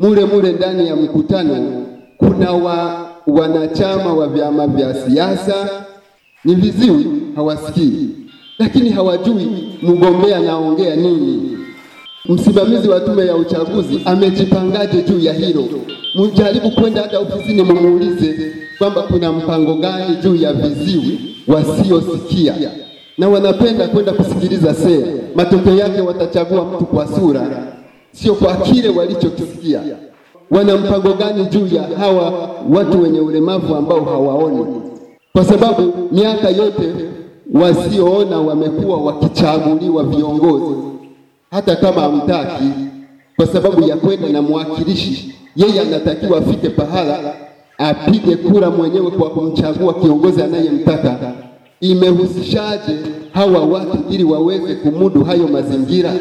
mule mule ndani ya mkutano kuna wa, wanachama wa vyama vya siasa ni viziwi, hawasikii, lakini hawajui mgombea anaongea nini. Msimamizi wa tume ya uchaguzi amejipangaje juu ya hilo? Mjaribu kwenda hata ofisini, mumuulize kwamba kuna mpango gani juu ya viziwi wasiosikia, na wanapenda kwenda kusikiliza sera. Matokeo yake watachagua mtu kwa sura, sio kwa kile walichokisikia. Wana mpango gani juu ya hawa watu wenye ulemavu ambao hawaoni? Kwa sababu miaka yote wasioona wamekuwa wakichaguliwa viongozi hata kama hamtaki, kwa sababu ya kwenda na mwakilishi. Yeye anatakiwa afike pahala apige kura mwenyewe kwa kumchagua kiongozi anayemtaka. Imehusishaje hawa watu ili waweze kumudu hayo mazingira?